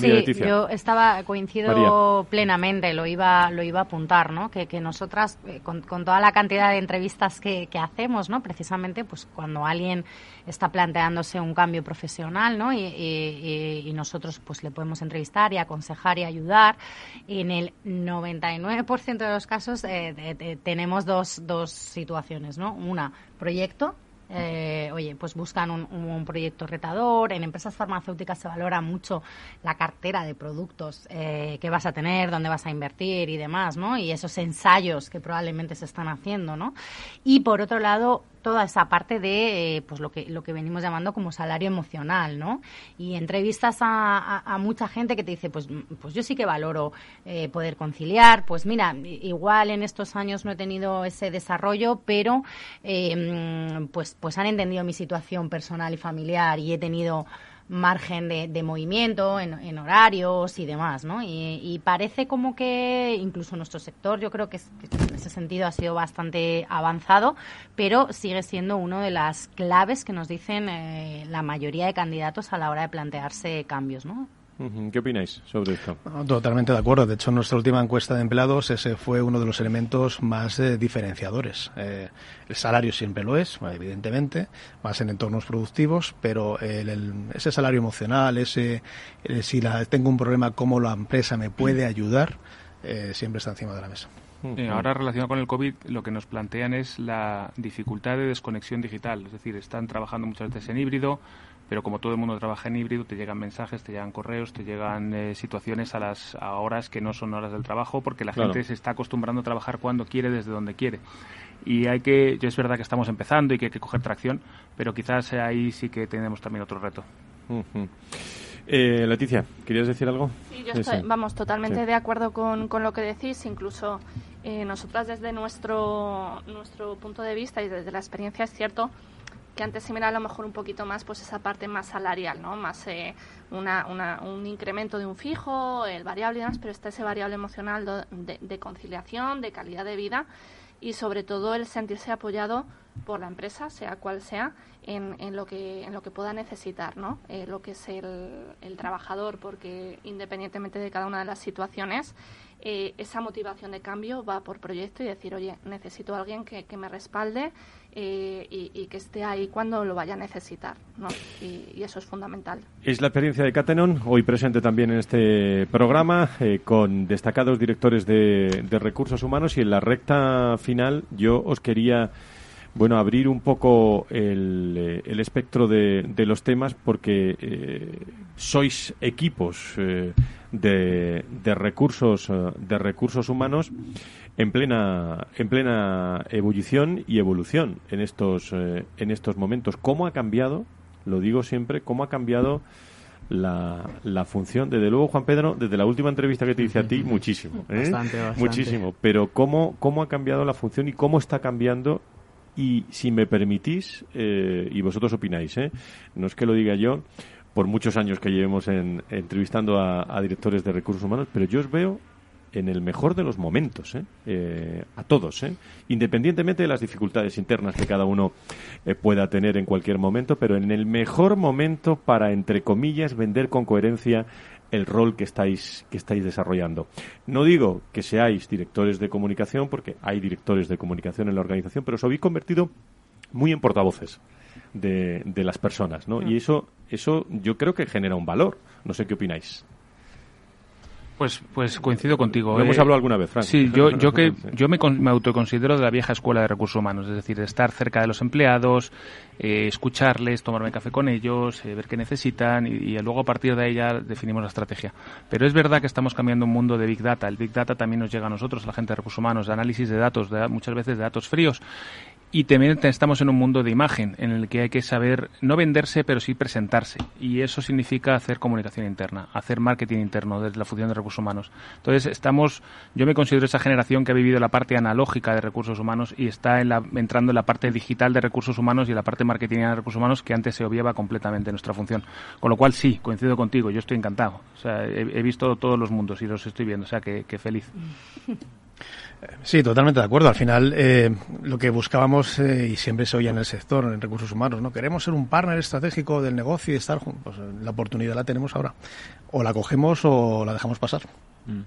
Sí, yo estaba coincido plenamente, lo iba lo iba a apuntar, ¿no? Que, nosotras eh, con, toda la cantidad de entrevistas que, hacemos, ¿no? Precisamente, pues cuando alguien está planteándose un cambio profesional, ¿no? Y, nosotros pues le podemos entrevistar y aconsejar y ayudar. Y en el 99% de los casos eh, tenemos dos dos situaciones, ¿no? Una proyecto eh, oye, pues buscan un, proyecto retador. En empresas farmacéuticas se valora mucho la cartera de productos eh, que vas a tener, dónde vas a invertir y demás, ¿no? Y esos ensayos que probablemente se están haciendo, ¿no? Y por otro lado, toda esa parte de eh, pues lo que lo que venimos llamando como salario emocional, ¿no? Y entrevistas a, mucha gente que te dice, pues, pues yo sí que valoro eh, poder conciliar, pues mira, igual en estos años no he tenido ese desarrollo, pero eh, pues, pues han entendido mi situación personal y familiar y he tenido margen de, movimiento en, horarios y demás, ¿no? Y, parece como que incluso nuestro sector, yo creo que, en ese sentido ha sido bastante avanzado, pero sigue siendo una de las claves que nos dicen eh, la mayoría de candidatos a la hora de plantearse cambios, ¿no? ¿Qué opináis sobre esto? totalmente de acuerdo. De hecho, en nuestra última encuesta de empleados ese fue uno de los elementos más eh, diferenciadores. Eh, el salario siempre lo es, evidentemente, más en entornos productivos, pero ese salario emocional, ese si la, tengo un problema, cómo la empresa me puede ayudar, eh, siempre está encima de la mesa. ahora relacionado con el COVID, lo que nos plantean es la dificultad de desconexión digital. Es decir, están trabajando muchas veces en híbrido, pero como todo el mundo trabaja en híbrido, te llegan mensajes, te llegan correos, te llegan eh, situaciones a las horas que no son horas del trabajo, porque la gente se está acostumbrando a trabajar cuando quiere, desde donde quiere. Y hay que, yo es verdad que estamos empezando y que hay que coger tracción, pero quizás ahí sí que tenemos también otro reto. Eh, Leticia, ¿querías decir algo? Sí, yo estoy, vamos, totalmente de acuerdo con, con, lo que decís. Incluso eh, nosotras desde nuestro, nuestro punto de vista y desde la experiencia es cierto que antes se mira a lo mejor un poquito más pues esa parte más salarial, ¿no? Más eh, una, una, un incremento de un fijo, el variable y demás, pero está ese variable emocional de, conciliación, de calidad de vida y sobre todo el sentirse apoyado por la empresa, sea cual sea, en, en lo que en lo que pueda necesitar, ¿no? Eh, lo que es el, el trabajador, porque independientemente de cada una de las situaciones, eh, esa motivación de cambio va por proyecto y decir, oye, necesito a alguien que, que me respalde eh, y, que esté ahí cuando lo vaya a necesitar. ¿no? Y, eso es fundamental. Es la experiencia de Catenon, hoy presente también en este programa, eh, con destacados directores de, recursos humanos y en la recta final yo os quería bueno, abrir un poco el, eh, el espectro de, de, los temas porque sois equipos de, de, recursos de recursos humanos en plena, en plena ebullición y evolución en estos, eh, en estos momentos. ¿Cómo ha cambiado, lo digo siempre, cómo ha cambiado la, la función? Desde luego, Juan Pedro, desde la última entrevista que te hice a ti, muchísimo. ¿eh? Muchísimo. Pero ¿cómo, ¿cómo ha cambiado la función y cómo está cambiando y si me permitís, eh, y vosotros opináis, ¿eh? no es que lo diga yo, por muchos años que llevemos en, entrevistando a, directores de recursos humanos, pero yo os veo en el mejor de los momentos, ¿eh? Eh, a todos, ¿eh? independientemente de las dificultades internas que cada uno pueda tener en cualquier momento, pero en el mejor momento para, entre comillas, vender con coherencia el rol que estáis, que estáis desarrollando. No digo que seáis directores de comunicación, porque hay directores de comunicación en la organización, pero os habéis convertido muy en portavoces de, de las personas, ¿no? Mm. Y eso, eso yo creo que genera un valor. No sé qué opináis. Pues, pues coincido contigo. Lo hemos eh, hablado alguna vez, Frank. Sí, yo, yo que yo me, me, autoconsidero de la vieja escuela de recursos humanos, es decir, estar cerca de los empleados, eh, escucharles, tomarme café con ellos, eh, ver qué necesitan y, luego a partir de ahí ya definimos la estrategia. Pero es verdad que estamos cambiando un mundo de big data. El big data también nos llega a nosotros, a la gente de recursos humanos, de análisis de datos, de, muchas veces de datos fríos y también estamos en un mundo de imagen en el que hay que saber no venderse, pero sí presentarse. Y eso significa hacer comunicación interna, hacer marketing interno desde la función de recursos humanos. Entonces, estamos, yo me considero esa generación que ha vivido la parte analógica de recursos humanos y está en la, entrando en la parte digital de recursos humanos y la parte marketing de recursos humanos que antes se obviaba completamente nuestra función. Con lo cual, sí, coincido contigo, yo estoy encantado. O sea, he, visto todos los mundos y los estoy viendo, o sea, que, que feliz. Sí, totalmente de acuerdo. Al final, eh, lo que buscábamos, eh, y siempre se oía en el sector, en recursos humanos, ¿no? Queremos ser un partner estratégico del negocio y estar juntos. Pues la oportunidad la tenemos ahora. O la cogemos o la dejamos pasar. Mm.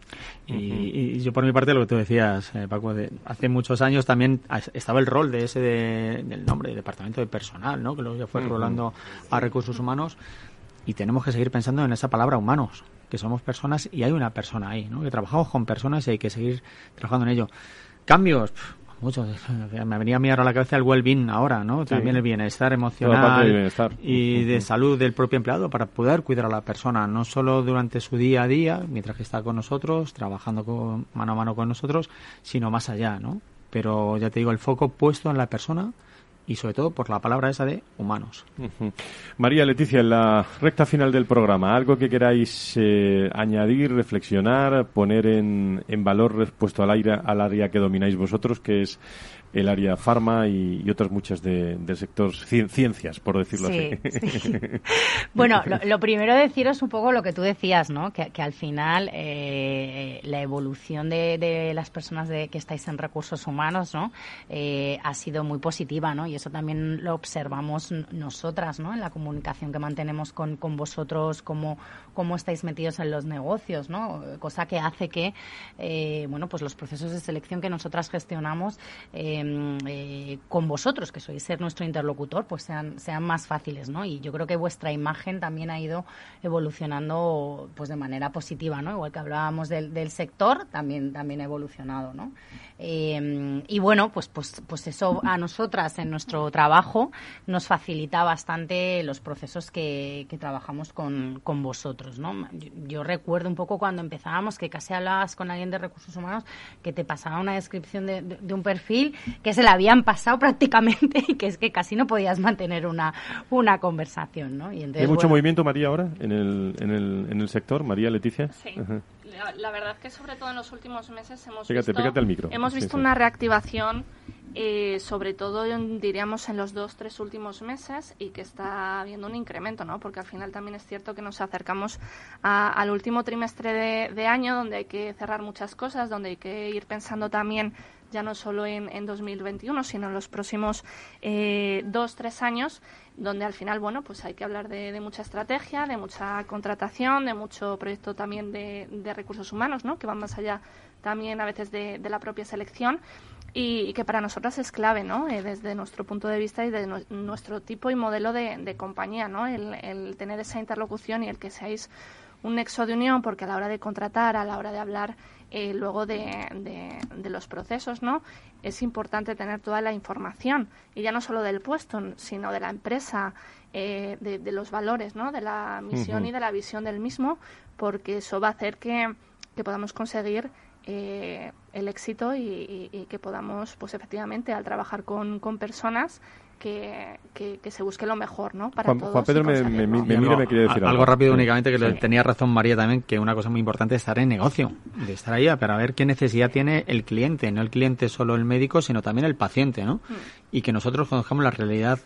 Y, yo por mi parte lo que tú decías, eh, Paco, de, hace muchos años también estaba el rol de ese del nombre, departamento de personal, ¿no? Que luego ya fue rolando a recursos humanos y tenemos que seguir pensando en esa palabra humanos que somos personas y hay una persona ahí, ¿no? Que trabajamos con personas y hay que seguir trabajando en ello. Cambios, muchos. Me venía a mirar a la cabeza el well-being ahora, ¿no? También el bienestar emocional y de salud del propio empleado para poder cuidar a la persona, no solo durante su día a día, mientras que está con nosotros, trabajando con, mano a mano con nosotros, sino más allá, ¿no? Pero ya te digo, el foco puesto en la persona y sobre todo por la palabra esa de humanos. María Leticia, en la recta final del programa, ¿algo que queráis eh, añadir, reflexionar, poner en, en valor respecto al, aire, al área que domináis vosotros, que es el área farma y, otras muchas de, del sector ciencias, por decirlo así. bueno, lo, primero deciros un poco lo que tú decías, ¿no? Que, al final eh, la evolución de, las personas de, que estáis en recursos humanos, ¿no? Eh, ha sido muy positiva, ¿no? Y eso también lo observamos nosotras, ¿no? En la comunicación que mantenemos con, con vosotros, cómo, cómo estáis metidos en los negocios, ¿no? Cosa que hace que, eh, bueno, pues los procesos de selección que nosotras gestionamos Em, eh, con vosotros, que sois ser nuestro interlocutor, pues sean, sean más fáciles, ¿no? Y yo creo que vuestra imagen también ha ido evolucionando pues de manera positiva, ¿no? Igual que hablábamos del, del sector, también, también ha evolucionado, ¿no? Eh, y bueno, pues, pues, pues eso a nosotras en nuestro trabajo nos facilita bastante los procesos que, trabajamos con, con, vosotros. ¿no? Yo, recuerdo un poco cuando empezábamos que casi hablabas con alguien de recursos humanos que te pasaba una descripción de, de, un perfil que se le habían pasado prácticamente y que es que casi no podías mantener una, una conversación. ¿no? Y ¿Hay mucho movimiento, María, ahora en el, en el, en el sector? María, Leticia. Sí la, verdad es que sobre todo en los últimos meses hemos visto, Hemos visto una reactivación, eh, sobre todo diríamos en los dos, tres últimos meses y que está habiendo un incremento, ¿no? Porque al final también es cierto que nos acercamos al último trimestre de, de año donde hay que cerrar muchas cosas, donde hay que ir pensando también ya no solo en, en 2021, sino en los próximos eh, dos, tres años, donde al final, bueno, pues hay que hablar de, mucha estrategia, de mucha contratación, de mucho proyecto también de, recursos humanos, ¿no? Que van más allá también a veces de, la propia selección y, que para nosotras es clave, ¿no? Eh, desde nuestro punto de vista y de nuestro tipo y modelo de, compañía, ¿no? El, el tener esa interlocución y el que seáis un nexo de unión, porque a la hora de contratar, a la hora de hablar eh, luego de, de, los procesos, ¿no? Es importante tener toda la información, y ya no solo del puesto, sino de la empresa, eh, de, los valores, ¿no? De la misión y de la visión del mismo, porque eso va a hacer que, que podamos conseguir eh, el éxito y, y, que podamos, pues efectivamente, al trabajar con, con personas, que, que, se busque lo mejor, ¿no? Para Juan, Juan Pedro me, me, mira me quiere decir algo. Algo rápido únicamente, que tenía razón María también, que una cosa muy importante es estar en negocio, de estar ahí para ver qué necesidad tiene el cliente, no el cliente solo el médico, sino también el paciente, ¿no? Mm. Y que nosotros conozcamos la realidad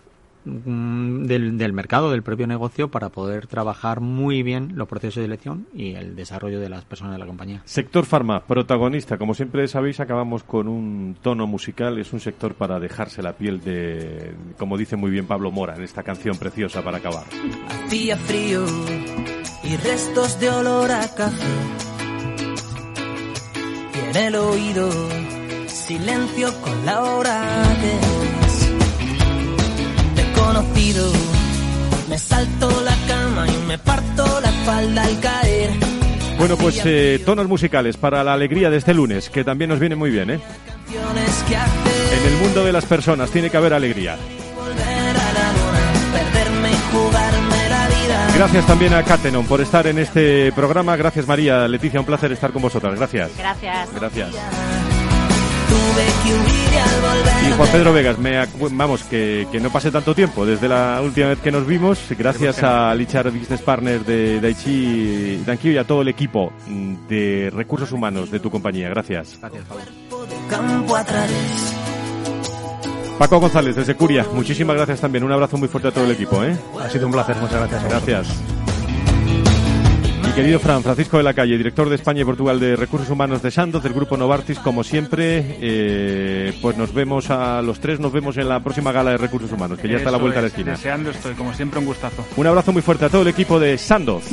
del, del, mercado, del propio negocio, para poder trabajar muy bien los procesos de elección y el desarrollo de las personas de la compañía. Sector farma, protagonista. Como siempre sabéis, acabamos con un tono musical. Es un sector para dejarse la piel de, como dice muy bien Pablo Mora en esta canción preciosa para acabar. Hacía frío y restos de olor a café. Y en el oído, silencio con la hora me salto la cama y me parto la espalda al caer. Bueno, pues eh, tonos musicales para la alegría de este lunes, que también nos viene muy bien, ¿eh? En el mundo de las personas tiene que haber alegría. Gracias también a Catenon por estar en este programa. Gracias María, Leticia, un placer estar con vosotras. Gracias. Gracias. Gracias. Y Juan Pedro Vegas, me, vamos, que, no pase tanto tiempo desde la última vez que nos vimos. Gracias a Lichar Business Partners de Daichi Dankyo y a todo el equipo de recursos humanos de tu compañía. Gracias. Gracias, Paco González, desde Curia, muchísimas gracias también. Un abrazo muy fuerte a todo el equipo. ¿eh? Ha sido un placer, muchas gracias. Gracias. Mi querido Fran, Francisco de la Calle, director de España y Portugal de Recursos Humanos de Sandoz, del Grupo Novartis, como siempre, eh, pues nos vemos a los tres, nos vemos en la próxima gala de Recursos Humanos, que ya está a la vuelta de la esquina. Deseando estoy, como siempre, un gustazo. Un abrazo muy fuerte a todo el equipo de Sandoz.